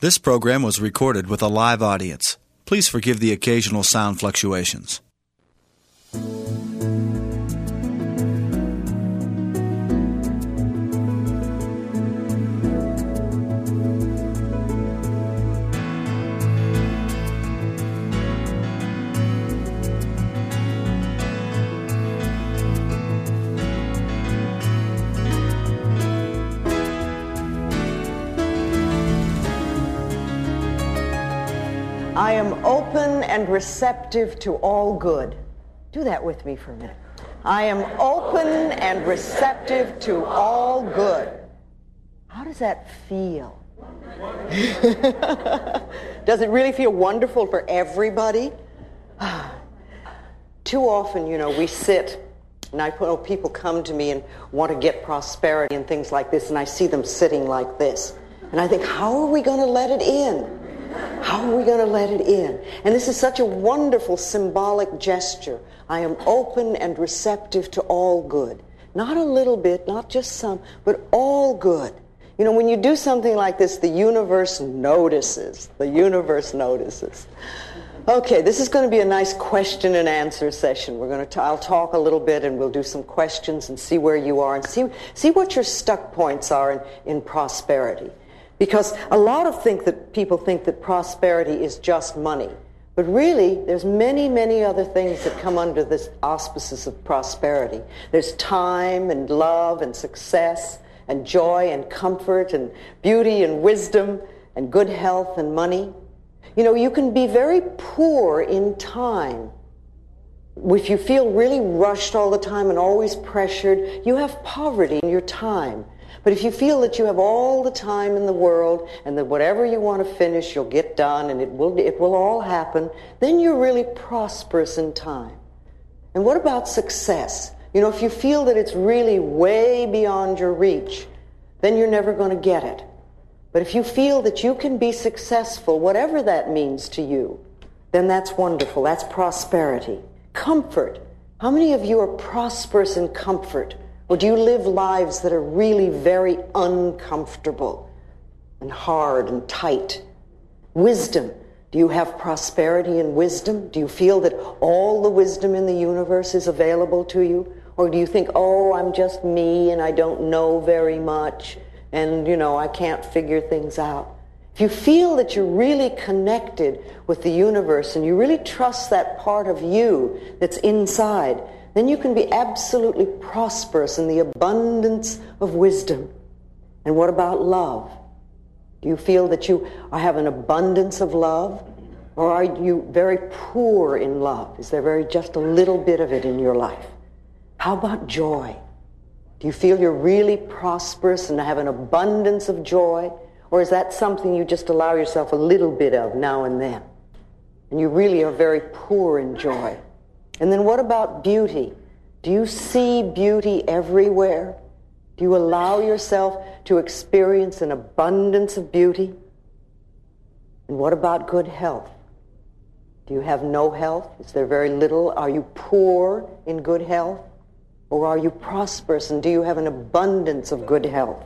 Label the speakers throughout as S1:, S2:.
S1: This program was recorded with a live audience. Please forgive the occasional sound fluctuations.
S2: Am open and receptive to all good. Do that with me for a minute. I am open and receptive to all good. How does that feel? does it really feel wonderful for everybody? Too often, you know, we sit and I know oh, people come to me and want to get prosperity and things like this, and I see them sitting like this. And I think, how are we going to let it in? How are we going to let it in? And this is such a wonderful symbolic gesture. I am open and receptive to all good. Not a little bit, not just some, but all good. You know, when you do something like this, the universe notices. The universe notices. Okay, this is going to be a nice question and answer session. We're going to. T- I'll talk a little bit, and we'll do some questions and see where you are and see see what your stuck points are in, in prosperity. Because a lot of think that people think that prosperity is just money. But really, there's many, many other things that come under this auspices of prosperity. There's time and love and success and joy and comfort and beauty and wisdom and good health and money. You know, you can be very poor in time. If you feel really rushed all the time and always pressured, you have poverty in your time. But if you feel that you have all the time in the world and that whatever you want to finish, you'll get done and it will, it will all happen, then you're really prosperous in time. And what about success? You know, if you feel that it's really way beyond your reach, then you're never going to get it. But if you feel that you can be successful, whatever that means to you, then that's wonderful. That's prosperity. Comfort. How many of you are prosperous in comfort? Or do you live lives that are really very uncomfortable and hard and tight? Wisdom. Do you have prosperity and wisdom? Do you feel that all the wisdom in the universe is available to you? Or do you think, oh, I'm just me and I don't know very much and, you know, I can't figure things out? If you feel that you're really connected with the universe and you really trust that part of you that's inside, then you can be absolutely prosperous in the abundance of wisdom. And what about love? Do you feel that you have an abundance of love? Or are you very poor in love? Is there very just a little bit of it in your life? How about joy? Do you feel you're really prosperous and have an abundance of joy? Or is that something you just allow yourself a little bit of now and then? And you really are very poor in joy. And then what about beauty? Do you see beauty everywhere? Do you allow yourself to experience an abundance of beauty? And what about good health? Do you have no health? Is there very little? Are you poor in good health? Or are you prosperous and do you have an abundance of good health?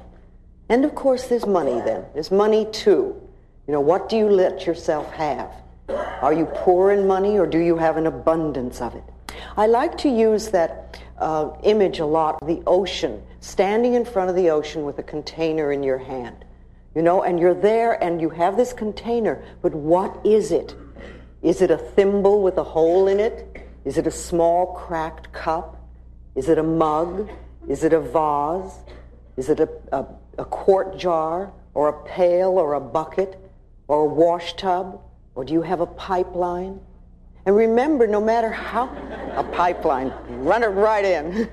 S2: And of course, there's money then. There's money too. You know, what do you let yourself have? Are you poor in money or do you have an abundance of it? I like to use that uh, image a lot the ocean, standing in front of the ocean with a container in your hand. You know, and you're there and you have this container, but what is it? Is it a thimble with a hole in it? Is it a small cracked cup? Is it a mug? Is it a vase? Is it a, a, a quart jar or a pail or a bucket or a wash tub? Or do you have a pipeline? And remember, no matter how, a pipeline, run it right in.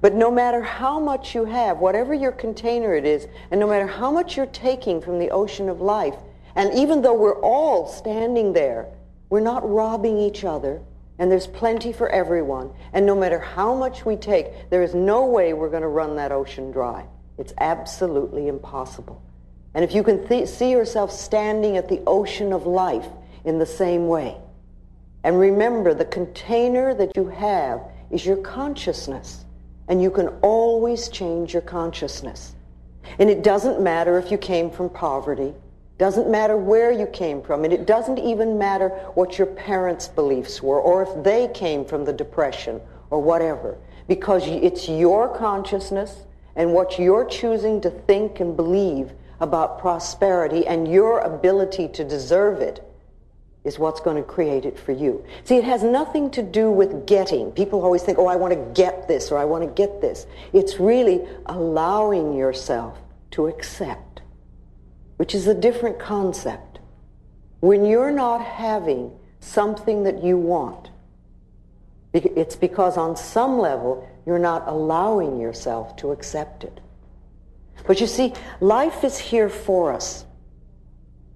S2: but no matter how much you have, whatever your container it is, and no matter how much you're taking from the ocean of life, and even though we're all standing there, we're not robbing each other, and there's plenty for everyone. And no matter how much we take, there is no way we're going to run that ocean dry. It's absolutely impossible. And if you can th- see yourself standing at the ocean of life in the same way, and remember the container that you have is your consciousness, and you can always change your consciousness. And it doesn't matter if you came from poverty. Doesn't matter where you came from. And it doesn't even matter what your parents' beliefs were or if they came from the Depression or whatever. Because it's your consciousness and what you're choosing to think and believe about prosperity and your ability to deserve it is what's going to create it for you. See, it has nothing to do with getting. People always think, oh, I want to get this or I want to get this. It's really allowing yourself to accept, which is a different concept. When you're not having something that you want, it's because on some level you're not allowing yourself to accept it. But you see, life is here for us.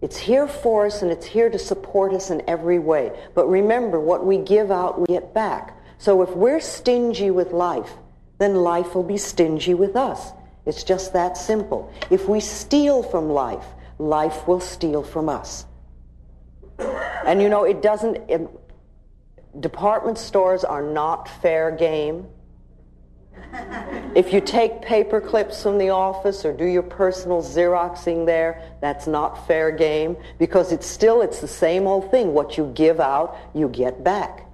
S2: It's here for us and it's here to support us in every way. But remember, what we give out, we get back. So if we're stingy with life, then life will be stingy with us. It's just that simple. If we steal from life, life will steal from us. And you know, it doesn't, it, department stores are not fair game. If you take paper clips from the office or do your personal Xeroxing there, that's not fair game because it's still, it's the same old thing. What you give out, you get back.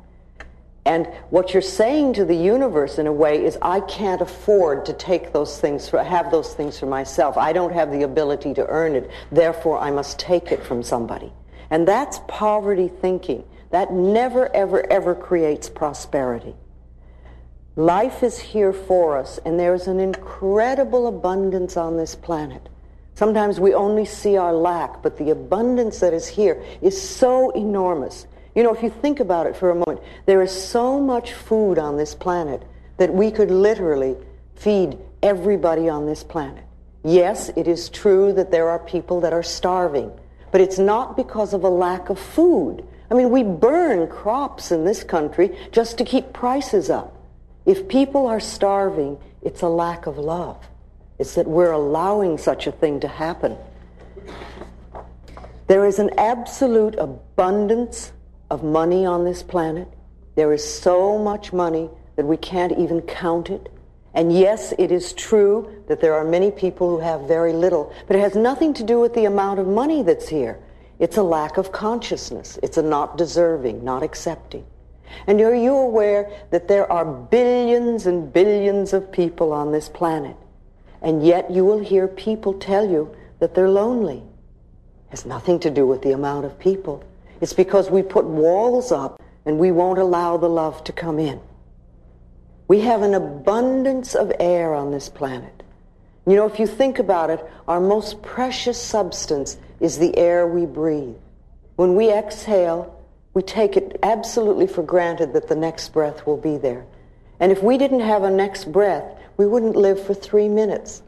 S2: And what you're saying to the universe in a way is, I can't afford to take those things, for, have those things for myself. I don't have the ability to earn it. Therefore, I must take it from somebody. And that's poverty thinking. That never, ever, ever creates prosperity. Life is here for us, and there is an incredible abundance on this planet. Sometimes we only see our lack, but the abundance that is here is so enormous. You know, if you think about it for a moment, there is so much food on this planet that we could literally feed everybody on this planet. Yes, it is true that there are people that are starving, but it's not because of a lack of food. I mean, we burn crops in this country just to keep prices up. If people are starving, it's a lack of love. It's that we're allowing such a thing to happen. There is an absolute abundance of money on this planet. There is so much money that we can't even count it. And yes, it is true that there are many people who have very little, but it has nothing to do with the amount of money that's here. It's a lack of consciousness. It's a not deserving, not accepting. And are you aware that there are billions and billions of people on this planet? And yet you will hear people tell you that they're lonely. It has nothing to do with the amount of people. It's because we put walls up and we won't allow the love to come in. We have an abundance of air on this planet. You know, if you think about it, our most precious substance is the air we breathe. When we exhale, we take it absolutely for granted that the next breath will be there. And if we didn't have a next breath, we wouldn't live for three minutes.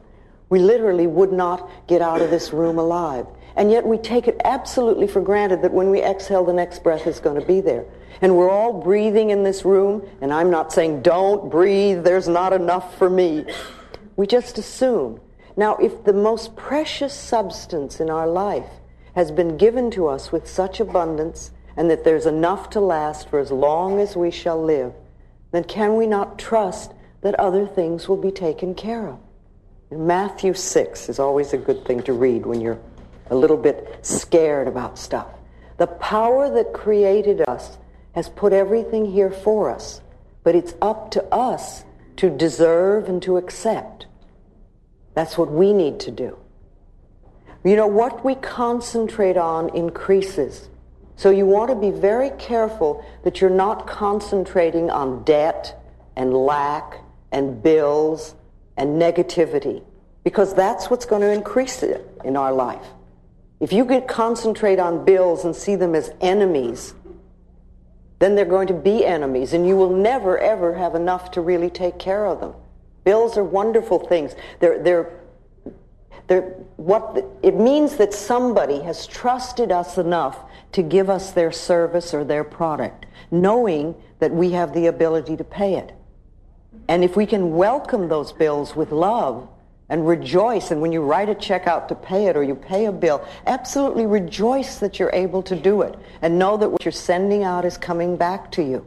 S2: We literally would not get out of this room alive. And yet we take it absolutely for granted that when we exhale, the next breath is going to be there. And we're all breathing in this room, and I'm not saying don't breathe, there's not enough for me. We just assume. Now, if the most precious substance in our life has been given to us with such abundance, and that there's enough to last for as long as we shall live, then can we not trust that other things will be taken care of? And Matthew 6 is always a good thing to read when you're a little bit scared about stuff. The power that created us has put everything here for us, but it's up to us to deserve and to accept. That's what we need to do. You know, what we concentrate on increases. So you want to be very careful that you're not concentrating on debt and lack and bills and negativity because that's what's going to increase it in our life. If you get concentrate on bills and see them as enemies, then they're going to be enemies and you will never ever have enough to really take care of them. Bills are wonderful things. They're, they're they're what it means that somebody has trusted us enough to give us their service or their product, knowing that we have the ability to pay it. And if we can welcome those bills with love and rejoice, and when you write a check out to pay it or you pay a bill, absolutely rejoice that you're able to do it and know that what you're sending out is coming back to you.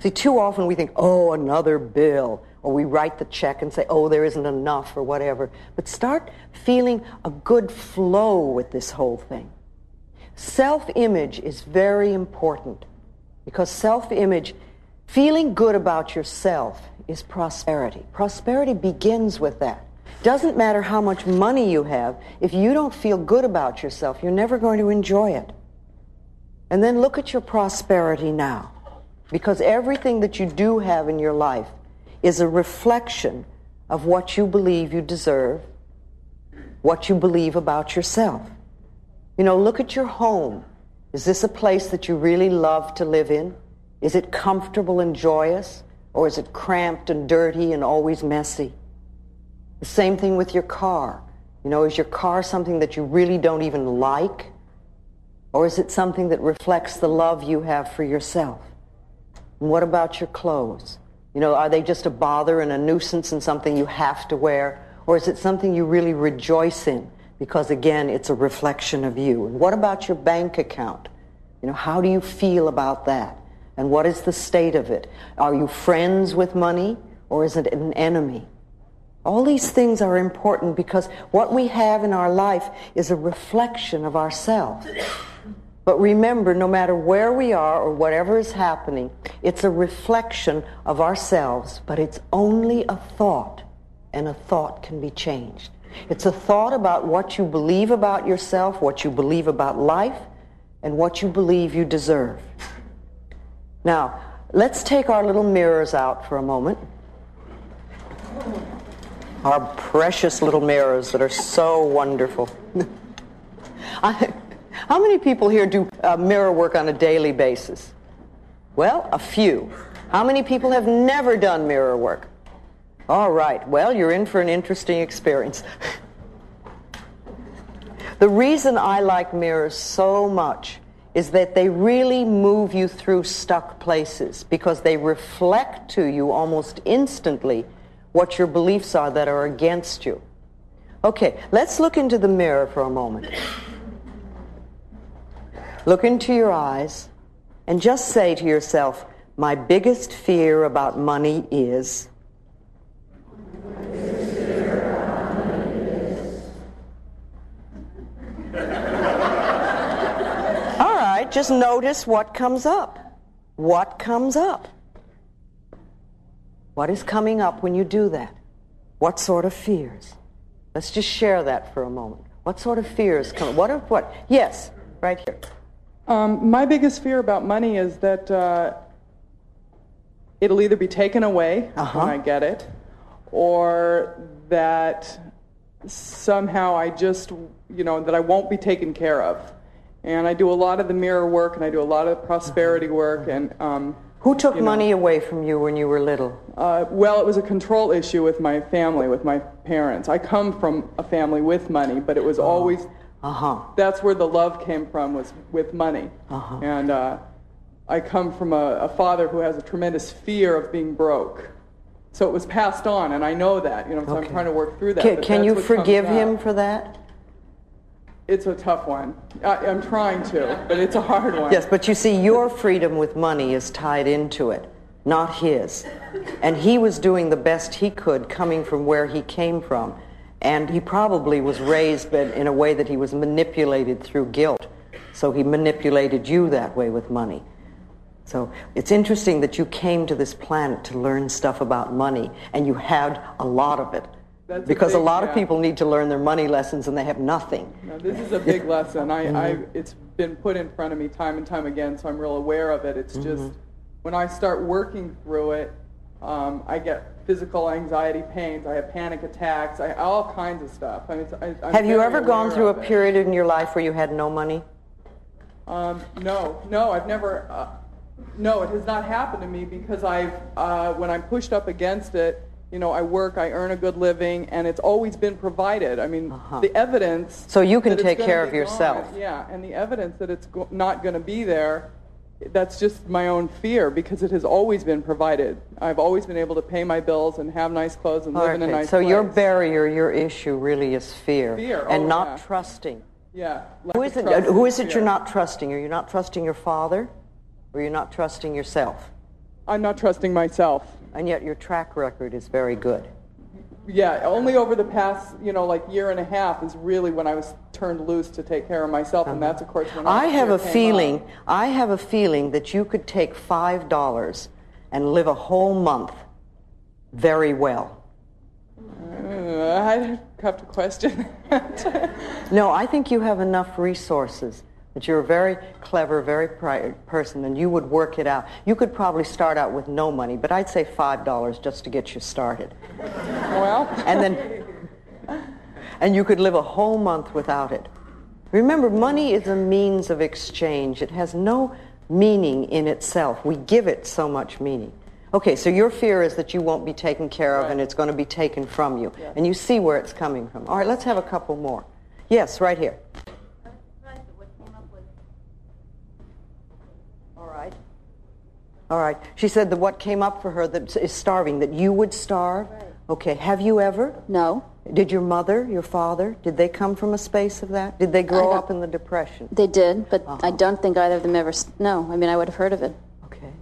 S2: See, too often we think, oh, another bill. or we write the check and say, oh, there isn't enough or whatever. But start feeling a good flow with this whole thing. Self-image is very important because self-image, feeling good about yourself is prosperity. Prosperity begins with that. Doesn't matter how much money you have, if you don't feel good about yourself, you're never going to enjoy it. And then look at your prosperity now. Because everything that you do have in your life is a reflection of what you believe you deserve, what you believe about yourself. You know, look at your home. Is this a place that you really love to live in? Is it comfortable and joyous? Or is it cramped and dirty and always messy? The same thing with your car. You know, is your car something that you really don't even like? Or is it something that reflects the love you have for yourself? And what about your clothes? You know, are they just a bother and a nuisance and something you have to wear? Or is it something you really rejoice in? Because again, it's a reflection of you. And what about your bank account? You know, how do you feel about that? And what is the state of it? Are you friends with money or is it an enemy? All these things are important because what we have in our life is a reflection of ourselves. But remember, no matter where we are or whatever is happening, it's a reflection of ourselves, but it's only a thought, and a thought can be changed. It's a thought about what you believe about yourself, what you believe about life, and what you believe you deserve. Now, let's take our little mirrors out for a moment. Our precious little mirrors that are so wonderful. How many people here do uh, mirror work on a daily basis? Well, a few. How many people have never done mirror work? All right. Well, you're in for an interesting experience. the reason I like mirrors so much is that they really move you through stuck places because they reflect to you almost instantly what your beliefs are that are against you. Okay, let's look into the mirror for a moment. Look into your eyes and just say to yourself, my biggest fear about money is. Just notice what comes up. What comes up? What is coming up when you do that? What sort of fears? Let's just share that for a moment. What sort of fears come? What are what? Yes, right here.
S3: Um, my biggest fear about money is that uh, it'll either be taken away
S2: Uh-huh.
S3: when I get it, or that somehow I just, you know, that I won't be taken care of. And I do a lot of the mirror work, and I do a lot of the prosperity work, and um,
S2: Who took
S3: you know,
S2: money away from you when you were little?
S3: uh, well, it was a control issue with my family, with my parents. I come from a family with money, but it was always
S2: Uh huh.
S3: that's where the love came from was with money
S2: Uh-huh.
S3: and uh, i come from a, a father who has a tremendous fear of being broke so it was passed on and i know that you know so
S2: Okay.
S3: i'm trying to work through that
S2: Can, can you forgive him for that?
S3: It's a tough one I, i'm trying to but it's a hard one
S2: Yes, but you see, your freedom with money is tied into it, not his. And he was doing the best he could coming from where he came from. And he probably was raised in a way that he was manipulated through guilt. So he manipulated you that way with money. So it's interesting that you came to this planet to learn stuff about money, and you had a lot of it.
S3: That's
S2: because a
S3: big-
S2: lot of people need to learn their money lessons and they have nothing.
S3: Now, this is a big lesson I, I
S2: Mm-hmm.
S3: it's been put in front of me time and time again so i'm real aware of it it's
S2: Mm-hmm.
S3: just when i start working through it um, i get physical anxiety pains i have panic attacks I, all kinds of stuff I mean, it's, I,
S2: Have you ever gone through a
S3: it.
S2: period in your life where you had no money?
S3: Um, no, no, I've never. Uh, no, it has not happened to me because I've uh, when I'm pushed up against it, you know, I work, I earn a good living, and it's always been provided. I mean,
S2: Uh-huh.
S3: the evidence.
S2: So you can take care of yourself.
S3: gone, yeah, and the evidence that it's go- not going to be there. That's just my own fear because it has always been provided. I've always been able to pay my bills and have nice clothes and live in a nice
S2: so
S3: place.
S2: your barrier, your issue really is fear,
S3: Fear,
S2: and
S3: oh,
S2: not
S3: yeah.
S2: trusting.
S3: yeah.
S2: Who is it? Who is it you're not trusting? Are you not trusting your father, or you're not trusting yourself?
S3: I'm not trusting myself.
S2: And yet your track record is very good.
S3: Yeah, only over the past, you know, like year and a half is really when I was turned loose to take care of myself, and that's of course when
S2: I
S3: our
S2: have a feeling. I have a feeling that you could take five dollars and live a whole month very well.
S3: Uh, I have to question that.
S2: No, I think you have enough resources that you're a very clever, very person, and you would work it out. You could probably start out with no money, but I'd say five dollars just to get you started,
S3: well,
S2: and then and you could live a whole month without it. Remember, money is a means of exchange. It has no meaning in itself. We give it so much meaning. Okay, so your fear is that you won't be taken care of and it's going to be taken from you. And you see where it's coming from. All right, let's have a couple more. Yes, right here. All right. She said that what came up for her that is starving, that you would starve. Okay. Have you ever?
S4: No,
S2: Did your mother, your father, did they come from a space of that? Did they grow up in the Depression?
S4: they did, but
S2: Uh-huh.
S4: I don't think either of them ever. No, I mean I would have heard of it.
S2: Okay.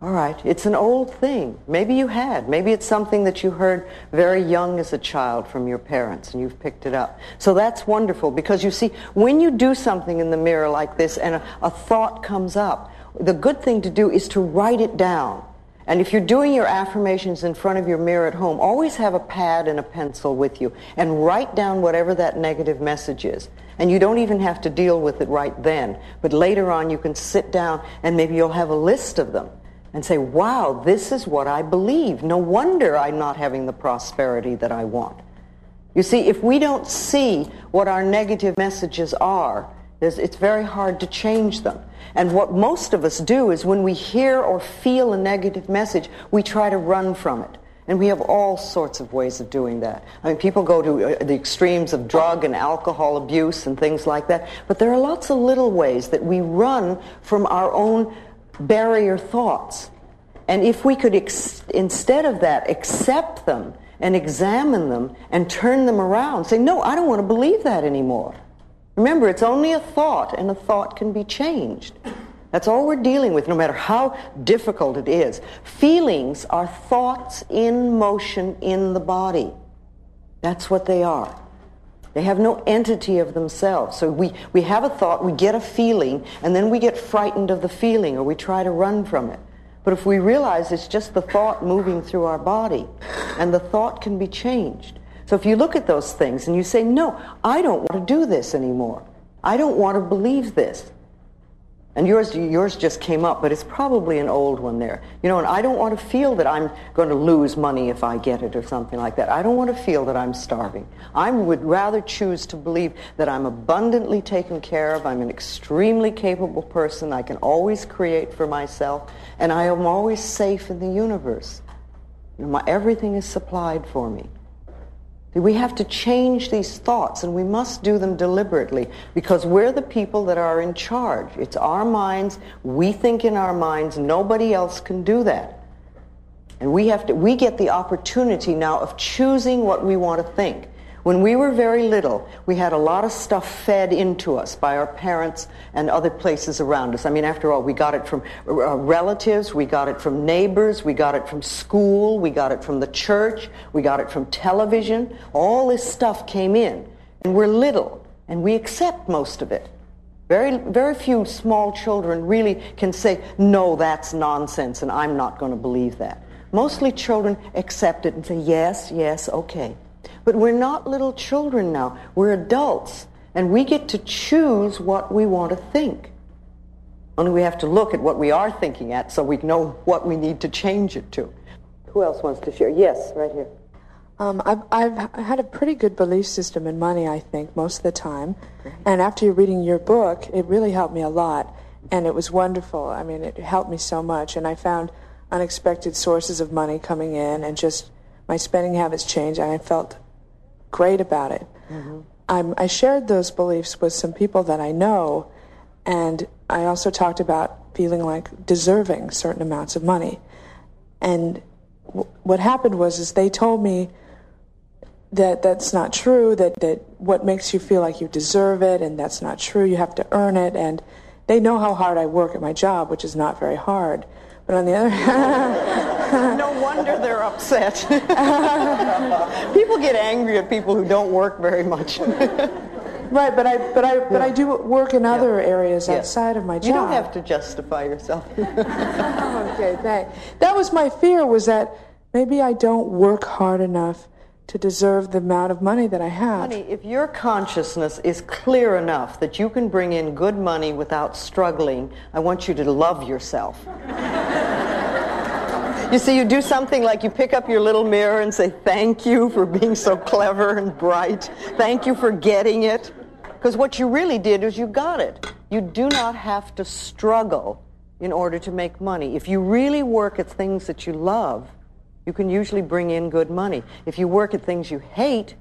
S2: All right. It's an old thing. Maybe you had. Maybe it's something that you heard very young as a child from your parents and you've picked it up. So that's wonderful because you see, when you do something in the mirror like this and a, a thought comes up, the good thing to do is to write it down. And if you're doing your affirmations in front of your mirror at home, always have a pad and a pencil with you and write down whatever that negative message is. And you don't even have to deal with it right then. But later on, you can sit down and maybe you'll have a list of them and say, wow, this is what I believe. No wonder I'm not having the prosperity that I want. You see, if we don't see what our negative messages are, it's very hard to change them. And what most of us do is when we hear or feel a negative message, we try to run from it. And we have all sorts of ways of doing that. I mean, people go to uh, the extremes of drug and alcohol abuse and things like that. But there are lots of little ways that we run from our own barrier thoughts. And if we could, ex- instead of that, accept them and examine them and turn them around, say, no, I don't want to believe that anymore. Remember, it's only a thought, and a thought can be changed. That's all we're dealing with, no matter how difficult it is. Feelings are thoughts in motion in the body. That's what they are. They have no entity of themselves. So we, we have a thought, we get a feeling, and then we get frightened of the feeling or we try to run from it. But if we realize it's just the thought moving through our body, and the thought can be changed. So if you look at those things and you say, no, I don't want to do this anymore. I don't want to believe this. And yours, yours just came up, but it's probably an old one there. You know, and I don't want to feel that I'm going to lose money if I get it or something like that. I don't want to feel that I'm starving. I would rather choose to believe that I'm abundantly taken care of. I'm an extremely capable person. I can always create for myself. And I am always safe in the universe. You know, my, everything is supplied for me. We have to change these thoughts, and we must do them deliberately because we're the people that are in charge. It's our minds. We think in our minds. Nobody else can do that. And we have to, we get the opportunity now of choosing what we want to think. When we were very little, we had a lot of stuff fed into us by our parents and other places around us. I mean, after all, we got it from uh, relatives, we got it from neighbors, we got it from school, we got it from the church, we got it from television. All this stuff came in. And we're little, and we accept most of it. Very, very few small children really can say, no, that's nonsense, and I'm not going to believe that. Mostly children accept it and say, yes, yes, okay. But we're not little children now. We're adults, and we get to choose what we want to think. Only we have to look at what we are thinking at so we know what we need to change it to. Who else wants to share? Yes, right here.
S5: Um, I've, I've had a pretty good belief system in money, I think, most of the time. And after reading your book, it really helped me a lot. And it was wonderful. I mean, it helped me so much. And I found unexpected sources of money coming in, and just my spending habits changed, and I felt great about it. Mm-hmm. I'm, I shared those beliefs with some people that I know, and I also talked about feeling like deserving certain amounts of money. And w- what happened was, is they told me that that's not true, that, that what makes you feel like you deserve it, and that's not true, you have to earn it, and they know how hard I work at my job, which is not very hard. But on the other hand,
S2: no wonder they're upset. people get angry at people who don't work very much.
S5: Right, but I but I but I do work in other areas
S2: Yes.
S5: outside of my job.
S2: You don't have to justify yourself.
S5: okay, thanks. That was my fear was that maybe I don't work hard enough to deserve the amount of money that I have.
S2: Honey, if your consciousness is clear enough that you can bring in good money without struggling, I want you to love yourself. You see, you do something like you pick up your little mirror and say, Thank you for being so clever and bright. Thank you for getting it. Because what you really did is you got it. You do not have to struggle in order to make money. If you really work at things that you love, you can usually bring in good money. If you work at things you hate,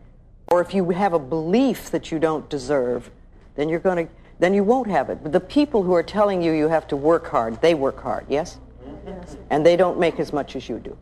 S2: or if you have a belief that you don't deserve, then you're going to then you won't have it. But the people who are telling you you have to work hard, they work hard, yes?
S5: Yes.
S2: And they don't make as much as you do.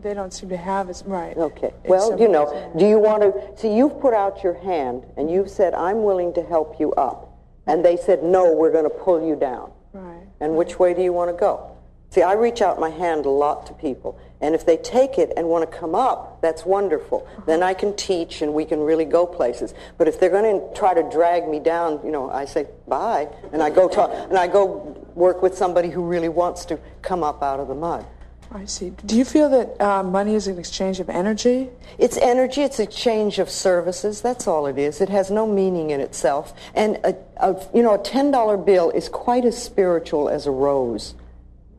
S5: They don't seem to have as right.
S2: Okay. Well, you know, do you want to see you've put out your hand and you've said I'm willing to help you up. And they said no, we're going to pull you down.
S5: Right.
S2: And which way do you want to go? See, I reach out my hand a lot to people. And if they take it and want to come up, that's wonderful. Then I can teach and we can really go places. But if they're going to try to drag me down, you know, I say bye and I go talk and I go work with somebody who really wants to come up out of the mud.
S5: I see. Do you feel that uh, money is an exchange of energy?
S2: It's energy, it's exchange of services. That's all it is. It has no meaning in itself. And, a, a, you know, a $10 bill is quite as spiritual as a rose.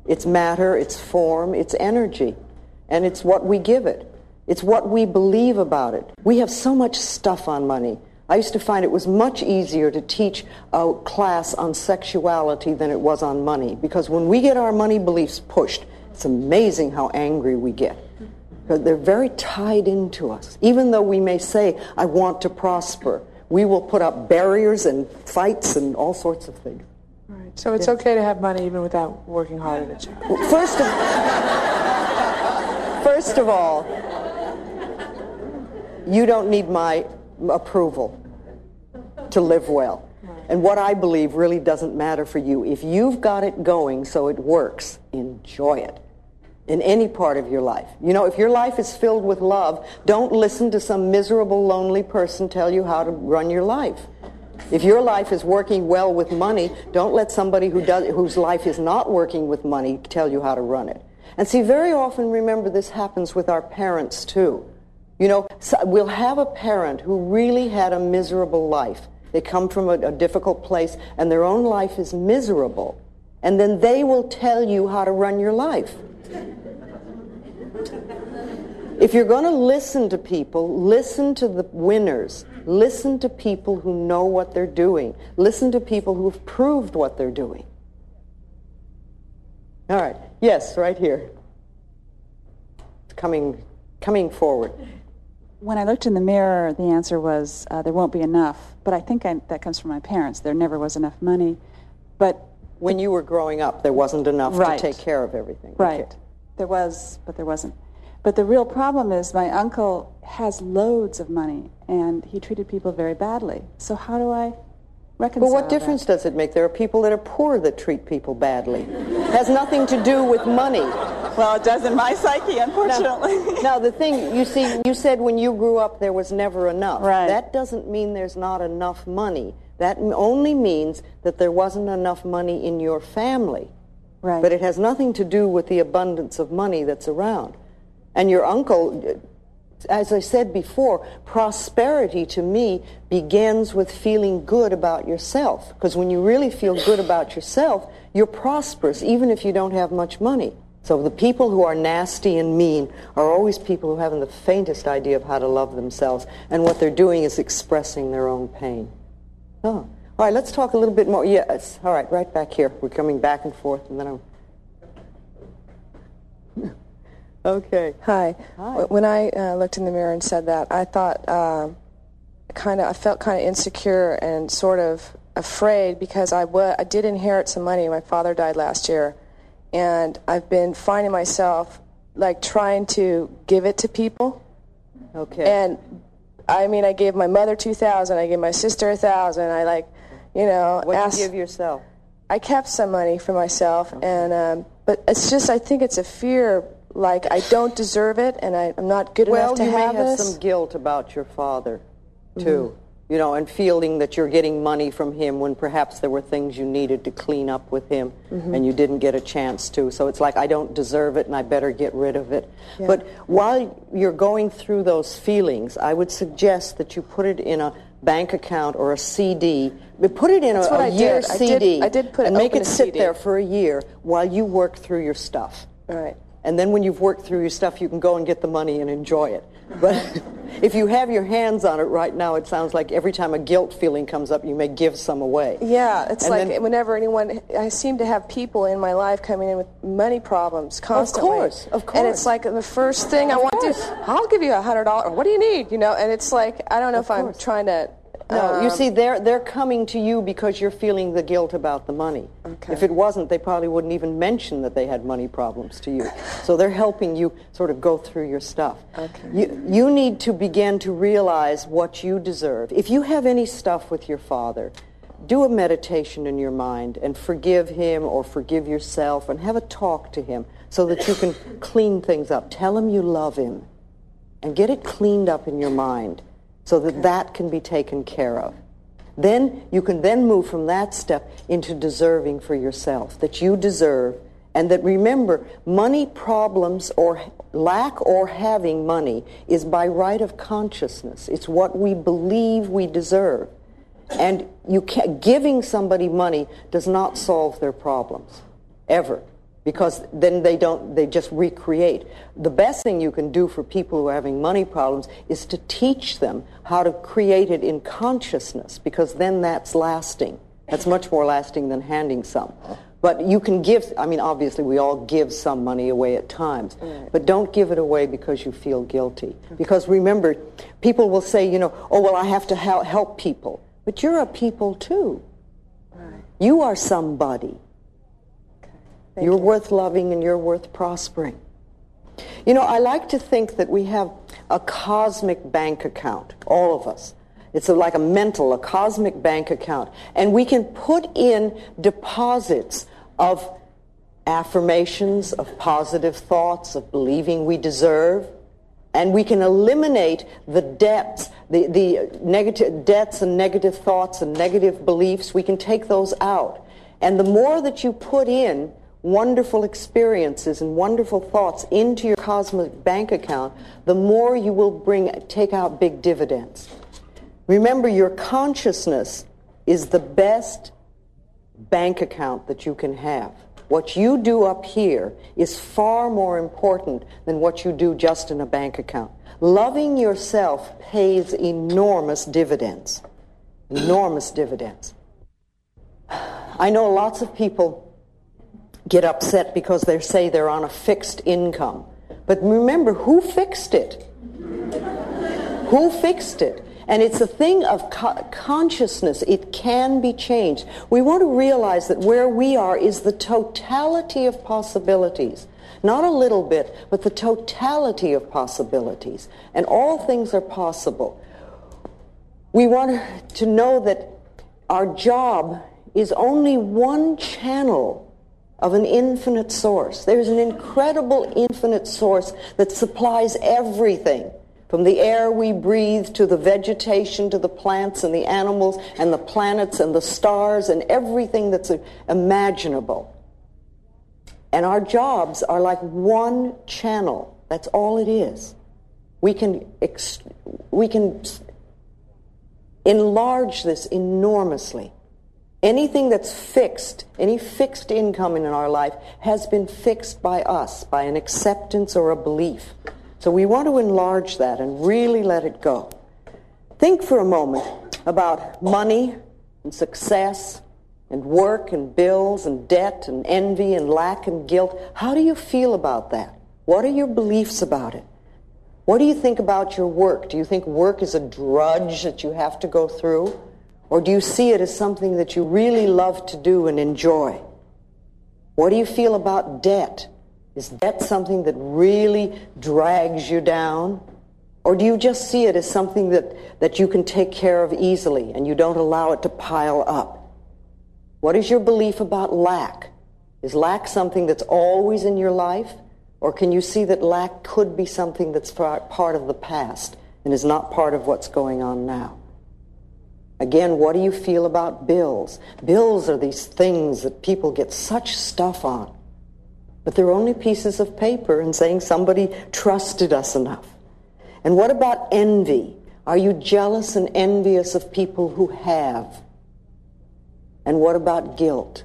S2: It's matter, it's form, it's energy. And it's what we give it. It's what we believe about it. We have so much stuff on money. I used to find it was much easier to teach a class on sexuality than it was on money. Because when we get our money beliefs pushed, it's amazing how angry we get. Because they're very tied into us. Even though we may say, I want to prosper, we will put up barriers and fights and all sorts of things.
S5: Right. So it's okay to have money even without working hard at job.
S2: First of, first of all, you don't need my approval to live well. And what I believe really doesn't matter for you. If you've got it going so it works, enjoy it in any part of your life. You know, if your life is filled with love, don't listen to some miserable, lonely person tell you how to run your life. If your life is working well with money, don't let somebody who does, whose life is not working with money tell you how to run it. And see, very often, remember, this happens with our parents too. You know, so we'll have a parent who really had a miserable life. They come from a, a difficult place, and their own life is miserable. And then they will tell you how to run your life. If you're going to listen to people, listen to the winners. Listen to people who know what they're doing. Listen to people who've proved what they're doing. All right. Yes, right here. Coming, coming forward.
S6: When I looked in the mirror, the answer was uh, there won't be enough. But I think I, that comes from my parents. There never was enough money. But
S2: When you were growing up, there wasn't enough
S6: Right.
S2: to take care of everything.
S6: right,
S2: Okay.
S6: there was, but there wasn't. But the real problem is my uncle has loads of money, and he treated people very badly. So how do I reconcile?
S2: But what
S6: that?
S2: difference does it make? There are people that are poor that treat people badly. It has nothing to do with money.
S6: Well, it does in my psyche, unfortunately.
S2: Now, the thing, you see, you said when you grew up there was never enough.
S6: Right.
S2: That doesn't mean there's not enough money. That only means that there wasn't enough money in your family.
S6: right.
S2: But it has nothing to do with the abundance of money that's around. And your uncle, as I said before, prosperity to me begins with feeling good about yourself. Because when you really feel good about yourself, you're prosperous, even if you don't have much money. So the people who are nasty and mean are always people who haven't the faintest idea of how to love themselves. And what they're doing is expressing their own pain. Oh. All right, let's talk a little bit more. Yes. All right, right back here. We're coming back and forth, and then I'm. Okay.
S7: Hi.
S2: Hi.
S7: When I uh, looked in the mirror and said that, I thought um kind of I felt kind of insecure and sort of afraid because I wa- I did inherit some money. My father died last year, and I've been finding myself like trying to give it to people.
S2: Okay.
S7: And I mean, I gave my mother two thousand. I gave my sister a thousand. I like, you know,
S2: what
S7: asked.
S2: you give yourself?
S7: I kept some money for myself, and um, but it's just I think it's a fear like I don't deserve it and I, I'm not good
S2: well,
S7: enough to have this.
S2: Well, you
S7: have
S2: may have
S7: this.
S2: some guilt about your father, mm-hmm. too. You know, and feeling that you're getting money from him when perhaps there were things you needed to clean up with him mm-hmm. and you didn't get a chance to. So it's like, I don't deserve it and I better get rid of it. But while you're going through those feelings, I would suggest that you put it in a bank account or a CD. But Put it in a,
S7: That's
S2: a
S7: I
S2: year
S7: did. I did-
S2: CD
S7: I did put-
S2: and make it sit
S7: CD.
S2: there for a year while you work through your stuff.
S7: All right.
S2: And then when you've worked through your stuff, you can go and get the money and enjoy it. But if you have your hands on it right now, it sounds like every time a guilt feeling comes up, you may give some away.
S7: Yeah, it's
S2: And
S7: like
S2: then-
S7: whenever anyone, I seem to have people in my life coming in with money problems constantly.
S2: Of course, of course.
S7: And it's like the first thing I want to
S2: course.
S7: do, I'll give you a hundred dollars. What do you need? You know, and it's like I don't know if I'm trying to.
S2: No, you
S7: um,
S2: see, they're, they're coming to you because you're feeling the guilt about the money.
S7: Okay.
S2: If it wasn't, they probably wouldn't even mention that they had money problems to you. So they're helping you sort of go through your stuff.
S7: Okay.
S2: You, you need to begin to realize what you deserve. If you have any stuff with your father, do a meditation in your mind and forgive him or forgive yourself and have a talk to him so that you can clean things up. Tell him you love him and get it cleaned up in your mind so that that can be taken care of. Then you can then move from that step into deserving for yourself, that you deserve, and that remember, money problems or lack or having money is by right of consciousness. It's what we believe we deserve. And you can giving somebody money does not solve their problems, ever because then they don't they just recreate. The best thing you can do for people who are having money problems is to teach them how to create it in consciousness because then that's lasting. That's much more lasting than handing some. But you can give i mean obviously we all give some money away at times but don't give it away because you feel guilty. Because remember people will say you know oh well i have to help people. But you're a people too. You are somebody you're worth loving and you're worth prospering. You know, I like to think that we have a cosmic bank account, all of us. It's a, like a mental, a cosmic bank account. And we can put in deposits of affirmations, of positive thoughts, of believing we deserve. And we can eliminate the debts, the, the negative debts and negative thoughts and negative beliefs. We can take those out. And the more that you put in wonderful experiences and wonderful thoughts into your cosmic bank account, the more you will bring take out big dividends. Remember, your consciousness is the best bank account that you can have. What you do up here is far more important than what you do just in a bank account. Loving yourself pays enormous dividends. Enormous dividends. I know lots of people get upset because they say they're on a fixed income. But remember, who fixed it? who fixed it? And it's a thing of co- consciousness. It can be changed. We want to realize that where we are is the totality of possibilities. Not a little bit, but the totality of possibilities. And all things are possible. We want to know that our job is only one channel of an infinite source. There's an incredible infinite source that supplies everything from the air we breathe to the vegetation to the plants and the animals and the planets and the stars and everything that's imaginable. And our jobs are like one channel. That's all it is. We can, ex- we can enlarge this enormously. Anything that's fixed, any fixed income in our life, has been fixed by us, by an acceptance or a belief. So we want to enlarge that and really let it go. Think for a moment about money and success and work and bills and debt and envy and lack and guilt. How do you feel about that? What are your beliefs about it? What do you think about your work? Do you think work is a drudge that you have to go through? Or do you see it as something that you really love to do and enjoy? What do you feel about debt? Is debt something that really drags you down? Or do you just see it as something that, that you can take care of easily and you don't allow it to pile up? What is your belief about lack? Is lack something that's always in your life? Or can you see that lack could be something that's part of the past and is not part of what's going on now? Again, what do you feel about bills? Bills are these things that people get such stuff on. But they're only pieces of paper and saying somebody trusted us enough. And what about envy? Are you jealous and envious of people who have? And what about guilt?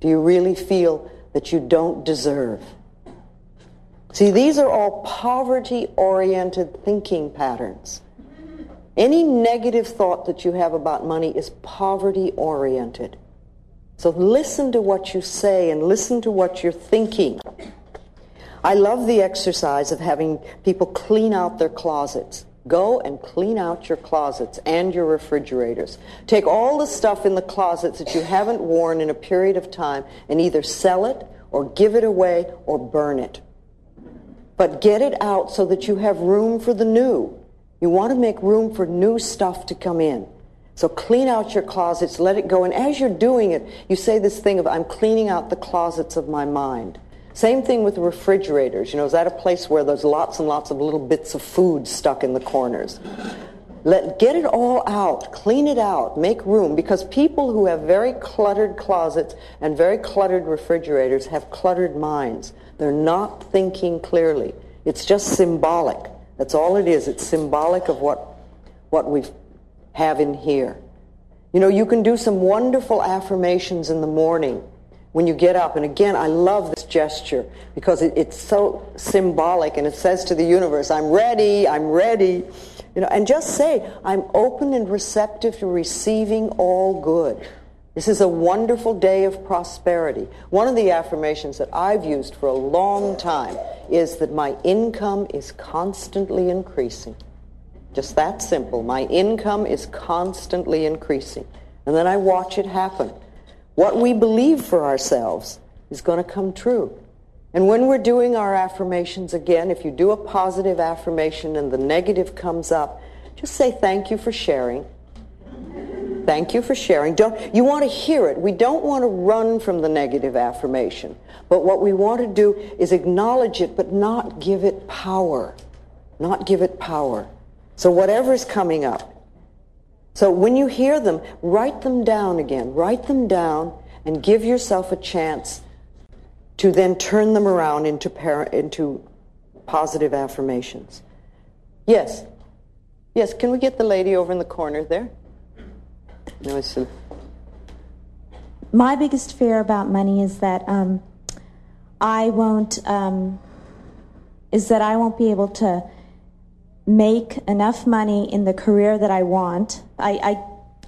S2: Do you really feel that you don't deserve? See, these are all poverty oriented thinking patterns. Any negative thought that you have about money is poverty oriented. So listen to what you say and listen to what you're thinking. I love the exercise of having people clean out their closets. Go and clean out your closets and your refrigerators. Take all the stuff in the closets that you haven't worn in a period of time and either sell it or give it away or burn it. But get it out so that you have room for the new. You want to make room for new stuff to come in. So clean out your closets, let it go. And as you're doing it, you say this thing of, I'm cleaning out the closets of my mind. Same thing with refrigerators. You know, is that a place where there's lots and lots of little bits of food stuck in the corners? Let, get it all out, clean it out, make room, because people who have very cluttered closets and very cluttered refrigerators have cluttered minds. They're not thinking clearly. It's just symbolic. That's all it is. It's symbolic of what, what we have in here. You know, you can do some wonderful affirmations in the morning when you get up. And again, I love this gesture because it, it's so symbolic and it says to the universe, I'm ready, I'm ready. You know, and just say, I'm open and receptive to receiving all good. This is a wonderful day of prosperity. One of the affirmations that I've used for a long time is that my income is constantly increasing. Just that simple. My income is constantly increasing. And then I watch it happen. What we believe for ourselves is going to come true. And when we're doing our affirmations again, if you do a positive affirmation and the negative comes up, just say thank you for sharing. Thank you for sharing. Don't, you want to hear it. We don't want to run from the negative affirmation. But what we want to do is acknowledge it, but not give it power. Not give it power. So whatever's coming up. So when you hear them, write them down again. Write them down and give yourself a chance to then turn them around into, into positive affirmations. Yes. Yes, can we get the lady over in the corner there? No, it's.
S8: My biggest fear about money is that um, I won't um, is that I won't be able to make enough money in the career that I want. I I,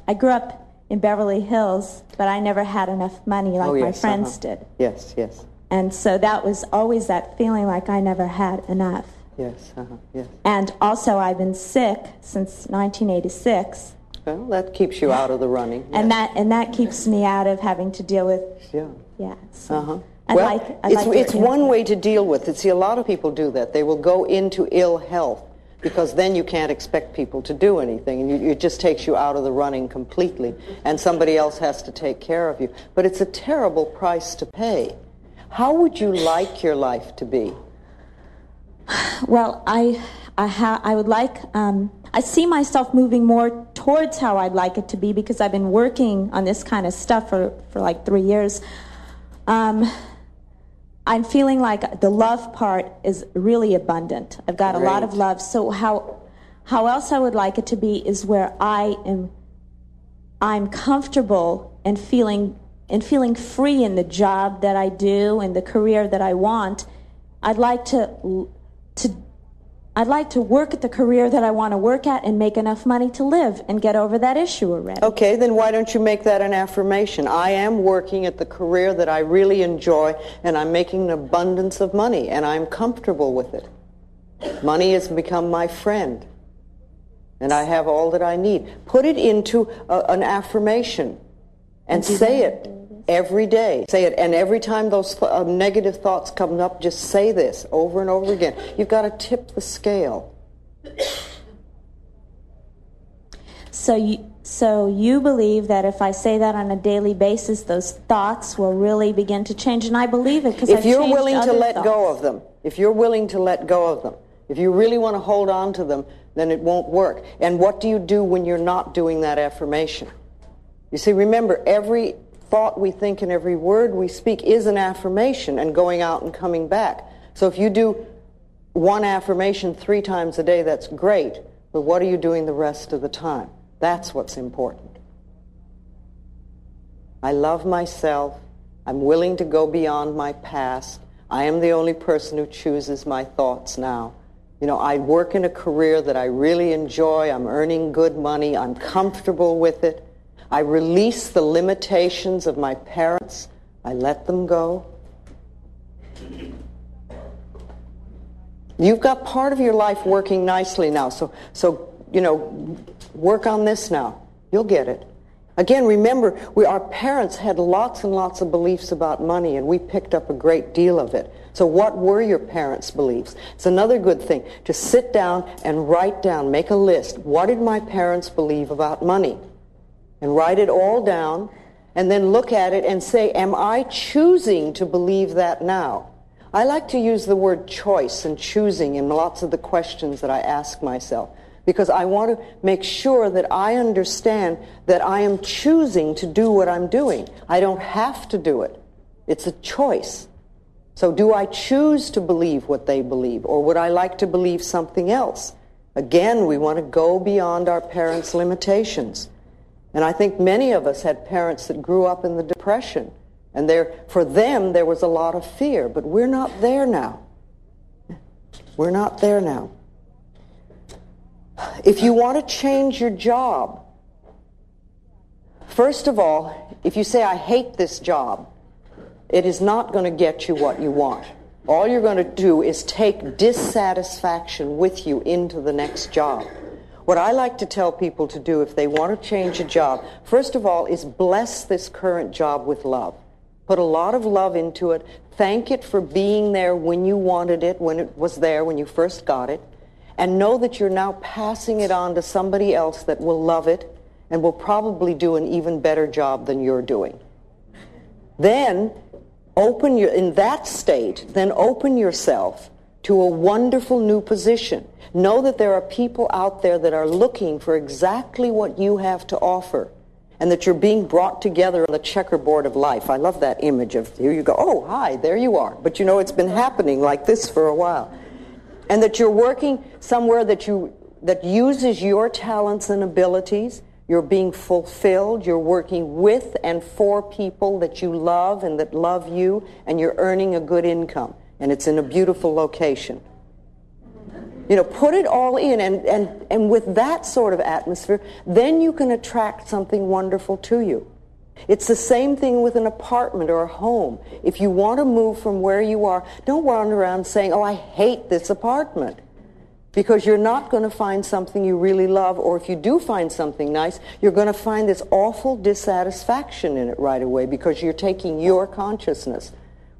S8: I grew up in Beverly Hills, but I never had enough money like
S2: oh, yes,
S8: my friends
S2: uh-huh.
S8: did.
S2: Yes, yes.
S8: And so that was always that feeling like I never had enough.
S2: Yes, uh-huh, yes.
S8: And also, I've been sick since 1986.
S2: Well, that keeps you out of the running.
S8: And that and that keeps me out of having to deal with.
S2: Yeah.
S8: Yeah. So
S2: Uh-huh.
S8: I
S2: well,
S8: like, I
S2: it's,
S8: like
S2: it's one way to deal with it. See, a lot of people do that. They will go into ill health because then you can't expect people to do anything, and you, it just takes you out of the running completely, and somebody else has to take care of you. But it's a terrible price to pay. How would you like your life to be?
S8: Well, I, I, ha- I would like, um, I see myself moving more towards how I'd like it to be because I've been working on this kind of stuff for, for like three years. Um, I'm feeling like the love part is really abundant. I've got a lot of love. So how, how else I would like it to be is where I am, I'm comfortable and feeling and feeling free in the job that I do and the career that I want. I'd like to to I'd like to work at the career that I want to work at and make enough money to live and get over that issue already.
S2: Okay, then why don't you make that an affirmation? I am working at the career that I really enjoy, and I'm making an abundance of money, and I'm comfortable with it. Money has become my friend, and I have all that I need. Put it into a, an affirmation and say it every day. Say it, and every time those th- uh, negative thoughts come up, just say this over and over again. You've got to tip the scale.
S8: So you, so you believe that if I say that on a daily basis, those thoughts will really begin to change, and I believe it because
S2: If
S8: I've
S2: you're willing to let go of them, if you're willing to let go of them, if you really want to hold on to them, then it won't work. And what do you do when you're not doing that affirmation? You see, remember, every thought we think and every word we speak is an affirmation and going out and coming back. So if you do one affirmation three times a day, that's great. But what are you doing the rest of the time? That's what's important. I love myself. I'm willing to go beyond my past. I am the only person who chooses my thoughts now. You know, I work in a career that I really enjoy. I'm earning good money. I'm comfortable with it. I release the limitations of my parents. I let them go. You've got part of your life working nicely now. So, so you know, work on this now. You'll get it. Again, remember, we, our parents had lots and lots of beliefs about money, and we picked up a great deal of it. So what were your parents' beliefs? It's another good thing to sit down and write down, make a list. What did my parents believe about money? And write it all down, and then look at it and say, am I choosing to believe that now? I like to use the word choice and choosing in lots of the questions that I ask myself because I want to make sure that I understand that I am choosing to do what I'm doing. I don't have to do it. It's a choice. So do I choose to believe what they believe or would I like to believe something else? Again, we want to go beyond our parents' limitations. And I think many of us had parents that grew up in the Depression. And there, for them, there was a lot of fear. But we're not there now. We're not there now. If you want to change your job, first of all, if you say, I hate this job, it is not going to get you what you want. All you're going to do is take dissatisfaction with you into the next job. What I like to tell people to do if they want to change a job, first of all, is bless this current job with love. Put a lot of love into it. Thank it for being there when you wanted it, when it was there, when you first got it. And know that you're now passing it on to somebody else that will love it and will probably do an even better job than you're doing. Then open your, in that state, then open yourself to a wonderful new position. Know that there are people out there that are looking for exactly what you have to offer and that you're being brought together on the checkerboard of life. I love that image of here you go, oh, hi, there you are. But you know, it's been happening like this for a while. And that you're working somewhere that you that uses your talents and abilities. You're being fulfilled. You're working with and for people that you love and that love you, and you're earning a good income. And it's in a beautiful location. You know, put it all in, and, and, and with that sort of atmosphere, then you can attract something wonderful to you. It's the same thing with an apartment or a home. If you want to move from where you are, don't wander around saying, oh, I hate this apartment. Because you're not going to find something you really love, or if you do find something nice, you're going to find this awful dissatisfaction in it right away because you're taking your consciousness.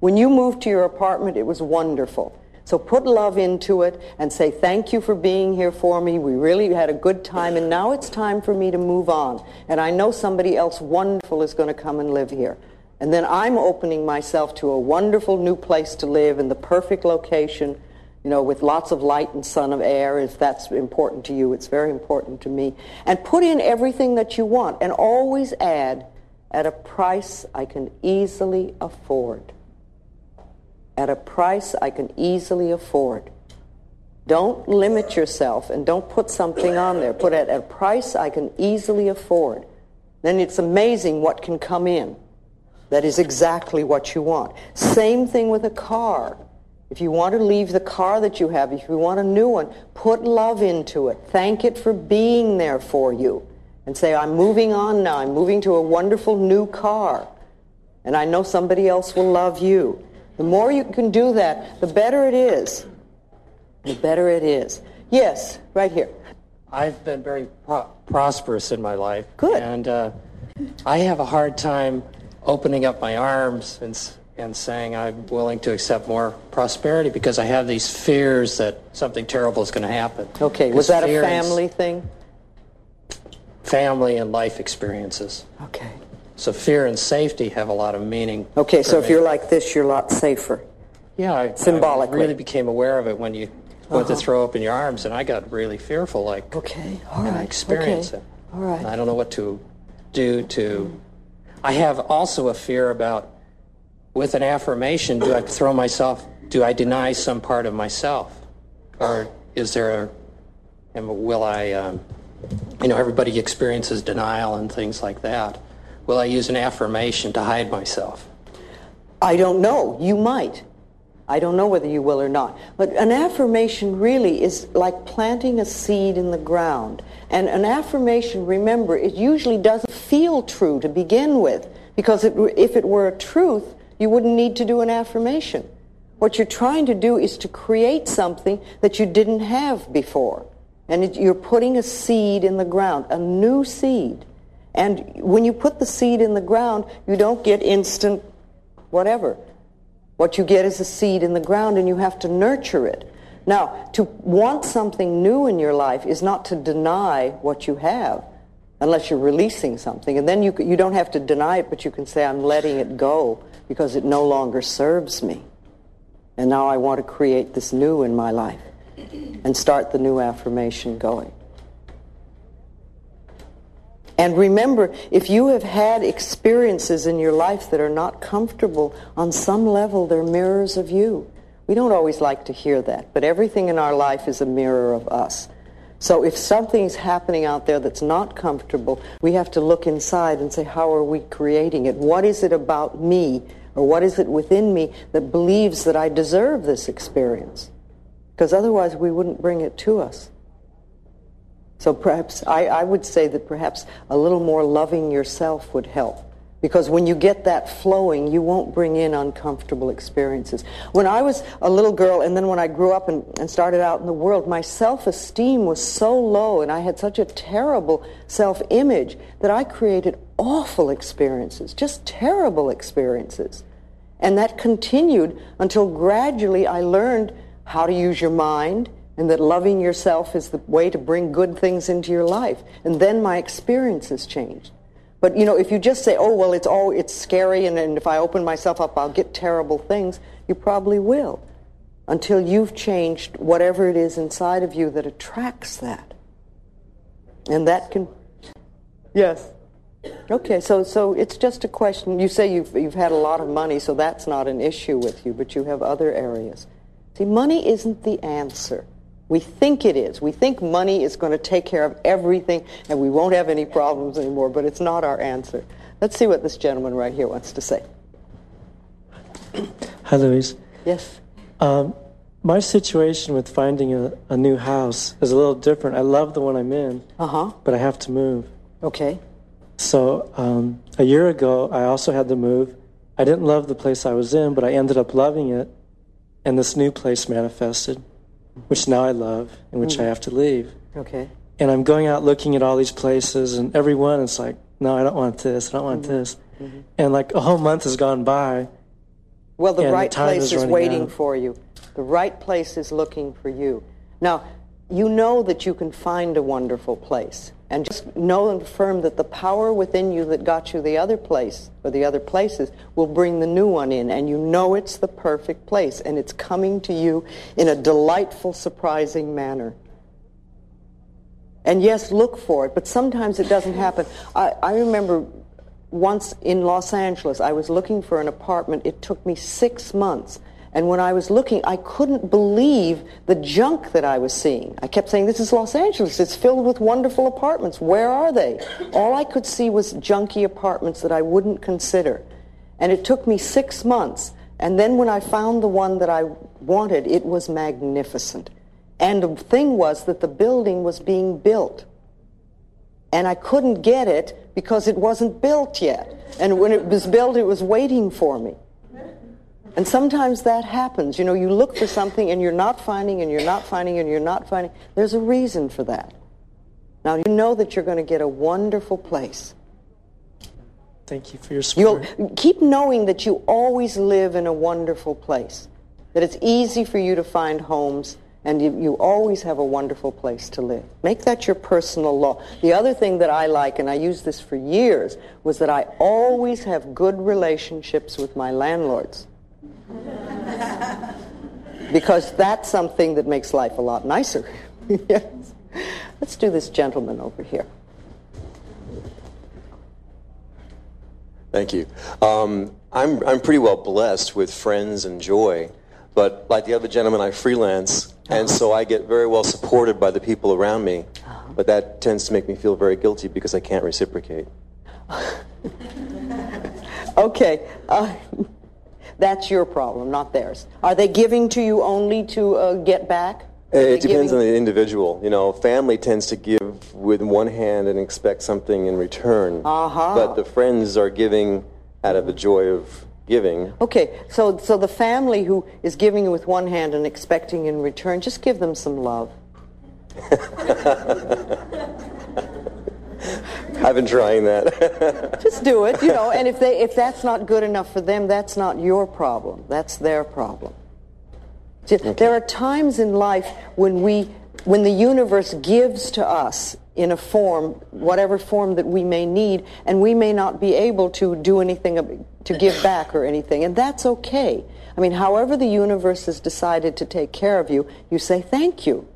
S2: When you moved to your apartment, it was wonderful. So put love into it and say, thank you for being here for me. We really had a good time, and now it's time for me to move on. And I know somebody else wonderful is going to come and live here. And then I'm opening myself to a wonderful new place to live in the perfect location, you know, with lots of light and sun of air. If that's important to you, it's very important to me. And put in everything that you want, and always add, at a price I can easily afford at a price I can easily afford. Don't limit yourself and don't put something on there. Put it at a price I can easily afford. Then it's amazing what can come in. That is exactly what you want. Same thing with a car. If you want to leave the car that you have, if you want a new one, put love into it. Thank it for being there for you. And say, I'm moving on now. I'm moving to a wonderful new car. And I know somebody else will love you. The more you can do that, the better it is. The better it is. Yes, right here.
S9: I've been very pro- prosperous in my life.
S2: Good.
S9: And uh, I have a hard time opening up my arms and, and saying I'm willing to accept more prosperity because I have these fears that something terrible is going to happen.
S2: Okay, was that a family thing?
S9: family and life experiences.
S2: Okay.
S9: So fear and safety have a lot of meaning.
S2: Okay, so if you're like this, you're a lot safer.
S9: yeah, I,
S2: symbolically.
S9: I really became aware of it when you went to
S2: Uh-huh.
S9: throw open your arms, and I got really fearful. Like,
S2: Okay, all
S9: and I
S2: right.
S9: experienced
S2: okay.
S9: it.
S2: All right.
S9: And I don't know what to do to. I have also a fear about with an affirmation. Do I throw myself? Do I deny some part of myself, or is there a? And will I? Um, you know, everybody experiences denial and things like that. Will I use an affirmation to hide myself?
S2: I don't know. You might. I don't know whether you will or not. But an affirmation really is like planting a seed in the ground. And an affirmation, remember, it usually doesn't feel true to begin with. Because it, if it were a truth, you wouldn't need to do an affirmation. What you're trying to do is to create something that you didn't have before. And it, you're putting a seed in the ground, a new seed. And when you put the seed in the ground, you don't get instant whatever. What you get is a seed in the ground and you have to nurture it. Now, to want something new in your life is not to deny what you have unless you're releasing something. And then you, you don't have to deny it, but you can say, I'm letting it go because it no longer serves me. And now I want to create this new in my life and start the new affirmation going. And remember, if you have had experiences in your life that are not comfortable, on some level they're mirrors of you. We don't always like to hear that, but everything in our life is a mirror of us. So if something's happening out there that's not comfortable, we have to look inside and say, how are we creating it? What is it about me, or what is it within me that believes that I deserve this experience? Because otherwise we wouldn't bring it to us. So perhaps I, I would say that perhaps a little more loving yourself would help. Because when you get that flowing, you won't bring in uncomfortable experiences. When I was a little girl, and then when I grew up and, and started out in the world, my self-esteem was so low, and I had such a terrible self-image that I created awful experiences, just terrible experiences. And that continued until gradually I learned how to use your mind and that loving yourself is the way to bring good things into your life. And then my experiences changed. But you know, if you just say, "Oh, well, it's all it's scary, and, and if I open myself up, I'll get terrible things," you probably will, until you've changed whatever it is inside of you that attracts that. And that can, yes. Okay, so so it's just a question. You say you've you've had a lot of money, so that's not an issue with you, but you have other areas. See, money isn't the answer. We think it is. We think money is going to take care of everything and we won't have any problems anymore, but it's not our answer. Let's see what this gentleman right here wants to say.
S10: Hi, Louise.
S2: Yes.
S10: Um, my situation with finding a, a new house is a little different. I love the one I'm in,
S2: Uh-huh.
S10: but I have to move.
S2: Okay.
S10: So um, a year ago, I also had to move. I didn't love the place I was in, but I ended up loving it, and this new place manifested, which now I love and which I mm. have to leave.
S2: Okay.
S10: And I'm going out looking at all these places, and every one is like, no, I don't want this. I don't want mm-hmm. this. Mm-hmm. And like a whole month has gone by.
S2: Well, the right
S10: time
S2: place
S10: is
S2: is waiting
S10: out.
S2: for you. The right place is looking for you. Now, you know that you can find a wonderful place. And just know and affirm that the power within you that got you the other place or the other places will bring the new one in. And you know it's the perfect place. And it's coming to you in a delightful, surprising manner. And yes, look for it, but sometimes it doesn't happen. I, I remember once in Los Angeles, I was looking for an apartment. It took me six months. And when I was looking, I couldn't believe the junk that I was seeing. I kept saying, this is Los Angeles. It's filled with wonderful apartments. Where are they? All I could see was junky apartments that I wouldn't consider. And it took me six months. And then when I found the one that I wanted, it was magnificent. And the thing was that the building was being built. And I couldn't get it because it wasn't built yet. And when it was built, it was waiting for me. And sometimes that happens. You know, you look for something and you're not finding and you're not finding and you're not finding. There's a reason for that. Now, you know that you're going to get a wonderful place.
S10: Thank you for your support.
S2: You'll keep knowing that you always live in a wonderful place, that it's easy for you to find homes and you, you always have a wonderful place to live. Make that your personal law. The other thing that I like, and I used this for years, was that I always have good relationships with my landlords. because that's something that makes life a lot nicer. yes. Let's do this gentleman over here.
S11: Thank you. Um, I'm, I'm pretty well blessed with friends and joy, but like the other gentleman, I freelance, and so I get very well supported by the people around me, but that tends to make me feel very guilty because I can't reciprocate.
S2: okay. Uh, that's your problem, not theirs. Are they giving to you only to uh, get back?
S11: It depends on the individual. You know, family tends to give with one hand and expect something in return.
S2: Uh-huh.
S11: But the friends are giving out of the joy of giving.
S2: Okay, so so the family who is giving with one hand and expecting in return, just give them some love.
S11: I've been trying that.
S2: just do it, you know, and if they if that's not good enough for them, that's not your problem. That's their problem. Okay. There are times in life when we when the universe gives to us in a form, whatever form that we may need, and we may not be able to do anything to give back or anything, and that's okay. I mean, however the universe has decided to take care of you, you say thank you.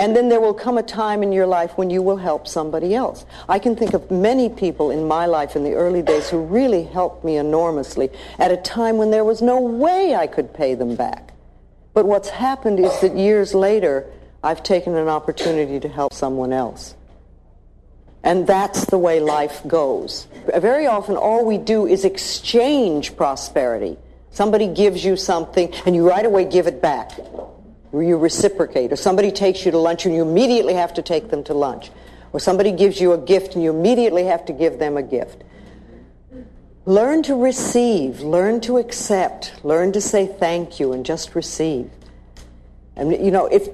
S2: And then there will come a time in your life when you will help somebody else. I can think of many people in my life in the early days who really helped me enormously at a time when there was no way I could pay them back. But what's happened is that years later, I've taken an opportunity to help someone else. And that's the way life goes. Very often, all we do is exchange prosperity. Somebody gives you something, and you right away give it back. You reciprocate. Or somebody takes you to lunch, and you immediately have to take them to lunch. Or somebody gives you a gift, and you immediately have to give them a gift. Learn to receive, learn to accept, learn to say thank you, and just receive. And, you know, if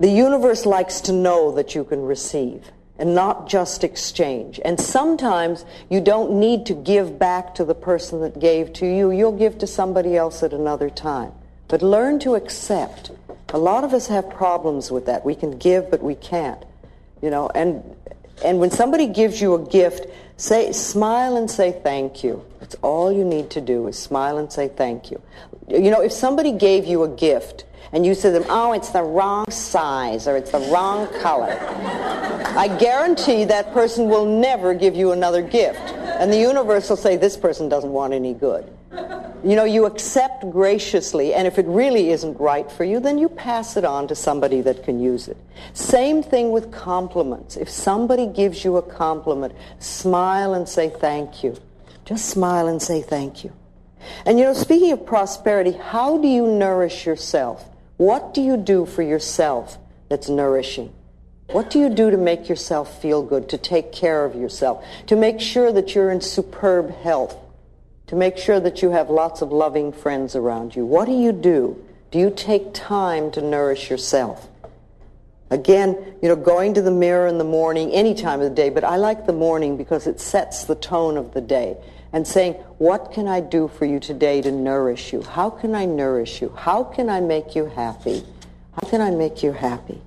S2: the universe likes to know that you can receive and not just exchange. And sometimes you don't need to give back to the person that gave to you. You'll give to somebody else at another time. But learn to accept. A lot of us have problems with that. We can give, but we can't. You know, and and when somebody gives you a gift, say smile and say thank you. That's all you need to do is smile and say thank you. You know, if somebody gave you a gift and you said to them, oh, it's the wrong size or it's the wrong color, I guarantee that person will never give you another gift. And the universe will say, this person doesn't want any good. You know, you accept graciously, and if it really isn't right for you, then you pass it on to somebody that can use it. Same thing with compliments. If somebody gives you a compliment, smile and say thank you. Just smile and say thank you. And you know, speaking of prosperity, how do you nourish yourself? What do you do for yourself that's nourishing? What do you do to make yourself feel good, to take care of yourself, to make sure that you're in superb health, to make sure that you have lots of loving friends around you? What do you do? Do you take time to nourish yourself? Again, you know, going to the mirror in the morning, any time of the day, but I like the morning because it sets the tone of the day and saying, What can I do for you today to nourish you? How can I nourish you? How can I make you happy? How can I make you happy?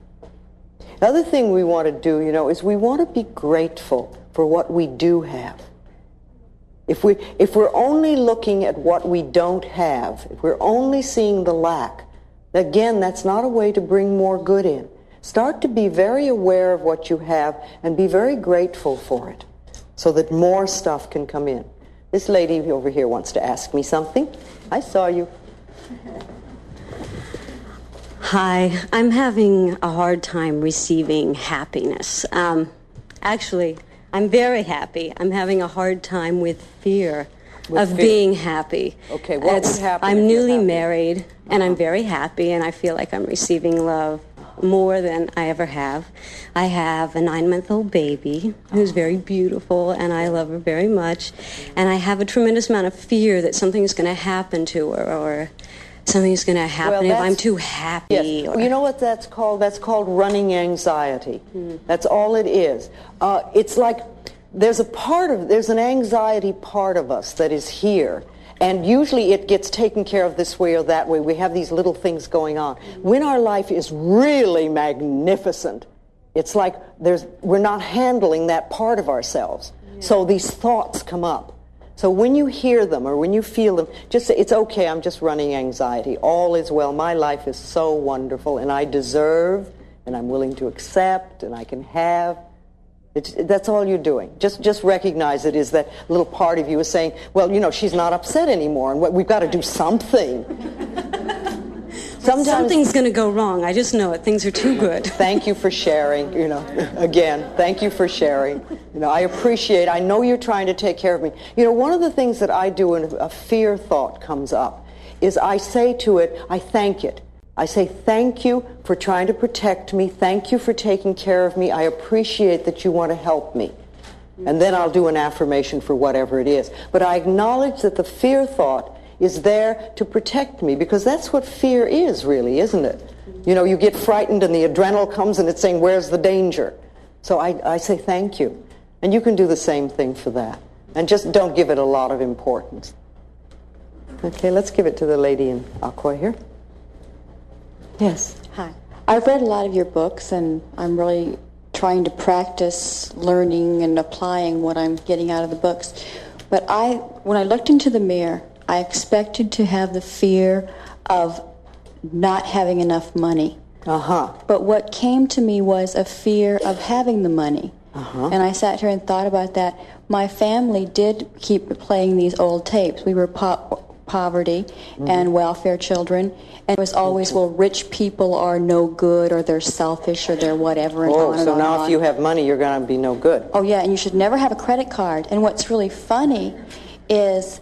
S2: The other thing we want to do, you know, is we want to be grateful for what we do have. If, we, if we're only looking at what we don't have, if we're only seeing the lack, again, that's not a way to bring more good in. Start to be very aware of what you have and be very grateful for it so that more stuff can come in. This lady over here wants to ask me something. I saw you.
S12: Hi, I'm having a hard time receiving happiness. Um, actually, I'm very happy. I'm having a hard time with fear
S2: With
S12: of
S2: fear.
S12: being happy.
S2: Okay, what would happen
S12: I'm newly married, and I'm uh-huh. very happy, and I feel like I'm receiving love more than I ever have. I have a nine-month-old baby who's uh-huh. very beautiful, and I love her very much. And I have a tremendous amount of fear that something's going to happen to her, or something's going to happen if I'm too happy.
S2: Yes.
S12: or-
S2: You know what that's called? That's called running anxiety. That's all it is. Uh, it's like there's a part of there's an anxiety part of us that is here, And usually it gets taken care of this way or that way. We have these little things going on. When our life is really magnificent, it's like there's, we're not handling that part of ourselves. So these thoughts come up. So when you hear them or when you feel them, just say, it's okay, I'm just running anxiety. All is well. My life is so wonderful and I deserve and I'm willing to accept and I can have. It's, that's all you're doing. Just, just recognize it is that little part of you is saying, well, you know, she's not upset anymore and we've got to do something.
S12: Sometimes something's going to go wrong. I just know it. Things are too good.
S2: thank you for sharing. You know, again, thank you for sharing. You know, I appreciate. I know you're trying to take care of me. You know, one of the things that I do when a fear thought comes up is I say to it, I thank it. I say, thank you for trying to protect me. Thank you for taking care of me. I appreciate that you want to help me. And then I'll do an affirmation for whatever it is. But I acknowledge that the fear thought is there to protect me because that's what fear is really, isn't it? You know, you get frightened and the adrenaline comes and it's saying, where's the danger? So I, I say thank you. And you can do the same thing for that. And just don't give it a lot of importance. Okay, let's give it to the lady in aqua here. Yes.
S13: Hi. I've read a lot of your books, and I'm really trying to practice learning and applying what I'm getting out of the books. But I, when I looked into the mirror, I expected to have the fear of not having enough money.
S2: Uh-huh.
S13: But what came to me was a fear of having the money.
S2: Uh-huh.
S13: And I sat here and thought about that. My family did keep playing these old tapes. We were po- poverty mm-hmm. and welfare children. And it was always, well, rich people are no good or they're selfish or they're whatever. And
S2: oh,
S13: on and
S2: so
S13: on
S2: now
S13: and
S2: if you have money, you're going to be no good.
S13: Oh, yeah, and you should never have a credit card. And what's really funny is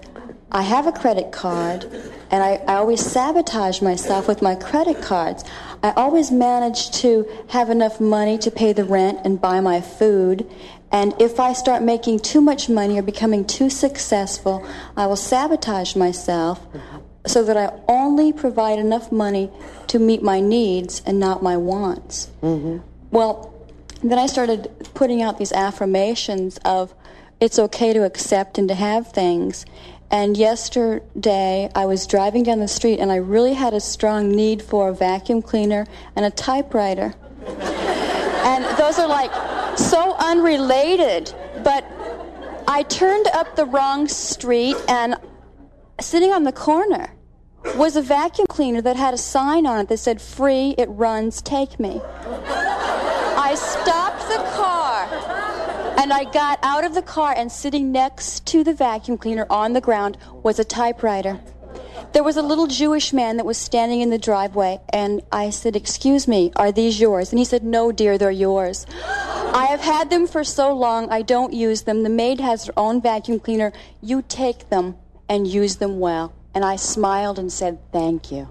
S13: I have a credit card and I, I always sabotage myself with my credit cards. I always manage to have enough money to pay the rent and buy my food. And if I start making too much money or becoming too successful, I will sabotage myself so that I only provide enough money to meet my needs and not my wants.
S2: Mm-hmm.
S13: Well, then I started putting out these affirmations of it's okay to accept and to have things. And yesterday, I was driving down the street and I really had a strong need for a vacuum cleaner and a typewriter. and those are like so unrelated, but I turned up the wrong street and sitting on the corner was a vacuum cleaner that had a sign on it that said, Free, it runs, take me. I stopped and I got out of the car, and sitting next to the vacuum cleaner on the ground was a typewriter. There was a little Jewish man that was standing in the driveway, and I said, Excuse me, are these yours? And he said, No, dear, they're yours. I have had them for so long, I don't use them. The maid has her own vacuum cleaner. You take them and use them well. And I smiled and said, Thank you.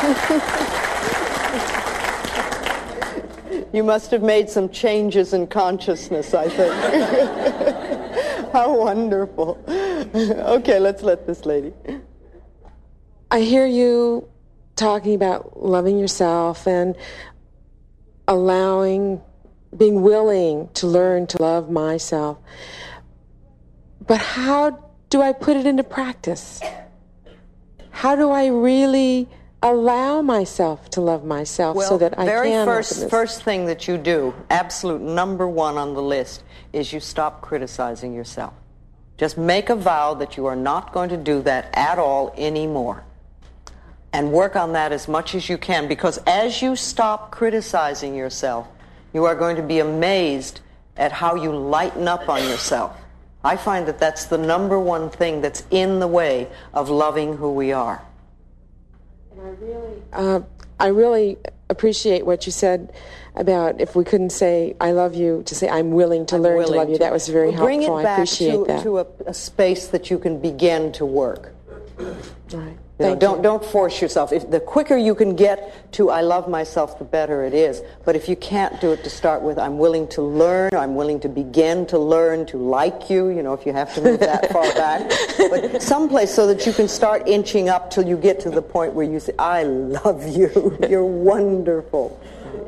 S2: you must have made some changes in consciousness, I think. How wonderful. Okay, let's let this lady.
S14: I hear you talking about loving yourself and allowing, being willing to learn to love myself. But how do I put it into practice? How do I really allow myself to love myself
S2: well,
S14: so that I
S2: very
S14: can?
S2: first first thing that you do, absolute number one on the list, is you stop criticizing yourself. Just make a vow that you are not going to do that at all anymore. And work on that as much as you can because as you stop criticizing yourself, you are going to be amazed at how you lighten up on yourself. I find that that's the number one thing that's in the way of loving who we are.
S14: And I really, uh, I really appreciate what you said about if we couldn't say "I love you," to say "I'm willing to
S2: I'm
S14: learn
S2: willing
S14: to love you."
S2: to.
S14: That was very
S2: well, bring
S14: helpful.
S2: Bring it
S14: I
S2: back
S14: appreciate
S2: to,
S14: that.
S2: to a, a space that you can begin to work.
S14: Right.
S2: You know, don't
S14: you.
S2: don't force yourself. If the quicker you can get to "I love myself," the better it is. But if you can't do it to start with, "I'm willing to learn," "I'm willing to begin to learn to like you," you know, if you have to move that far back, but someplace so that you can start inching up till you get to the point where you say, "I love you. You're wonderful."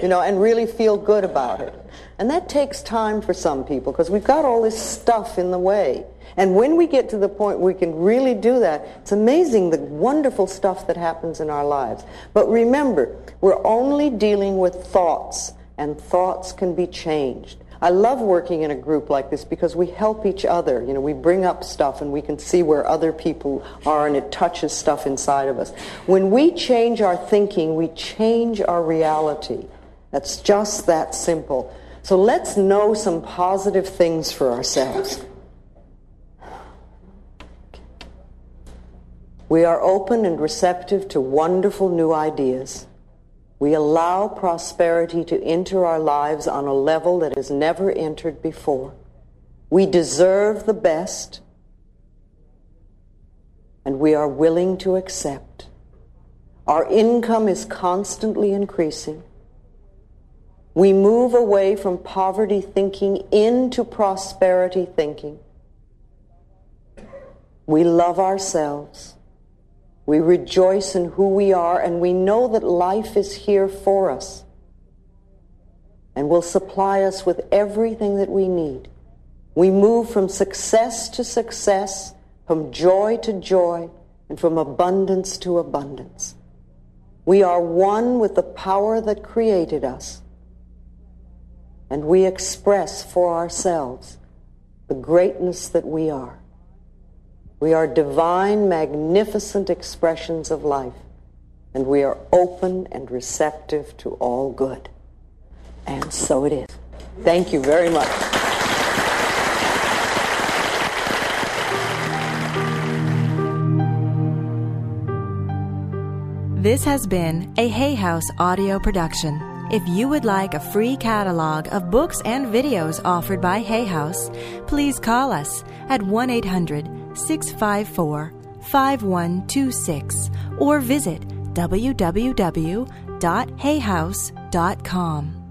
S2: you know, and really feel good about it. And that takes time for some people because we've got all this stuff in the way. And when we get to the point we can really do that, it's amazing the wonderful stuff that happens in our lives. But remember, we're only dealing with thoughts, and thoughts can be changed. I love working in a group like this because we help each other. You know, we bring up stuff and we can see where other people are and it touches stuff inside of us. When we change our thinking, we change our reality. That's just that simple. So let's know some positive things for ourselves. We are open and receptive to wonderful new ideas. We allow prosperity to enter our lives on a level that has never entered before. We deserve the best, and we are willing to accept. Our income is constantly increasing. We move away from poverty thinking into prosperity thinking. We love ourselves. We rejoice in who we are, and we know that life is here for us and will supply us with everything that we need. We move from success to success, from joy to joy, and from abundance to abundance. We are one with the power that created us, and we express for ourselves the greatness that we are. We are divine, magnificent expressions of life, and we are open and receptive to all good. And so it is. Thank you very much.
S15: This has been a Hay House audio production. If you would like a free catalog of books and videos offered by Hay House, please call us at 1 800 654 5126 or visit www.hayhouse.com.